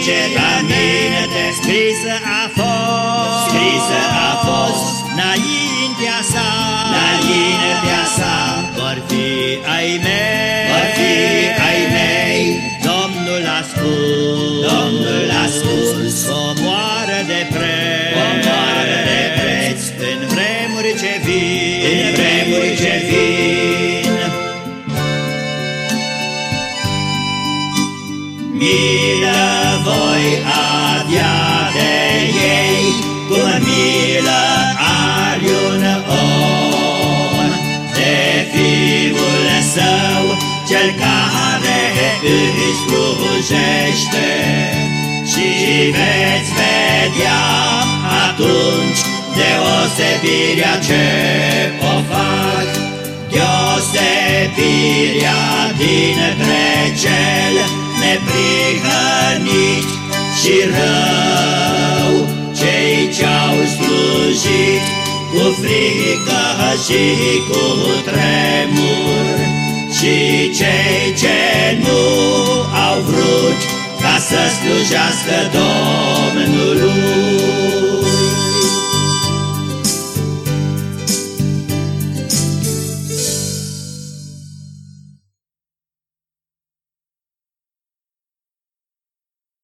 duce la mine te Scrisă a fost. Scrisă a fost. Înaintea sa. Înaintea sa. Vor fi ai mei. Vor fi ai mei. Domnul a spus. Domnul a spus. O moară de preț. O moară de preț. În vremuri ce vii În vremuri ce vii Milă voi avea de ei, cum milă are un om, de fiul său, cel care își slujește. Și veți vedea atunci deosebirea ce o fac, deosebirea dintre cel și rău, cei ce-au slujit cu frică și cu tremur, și cei ce nu au vrut ca să slujească Domnul.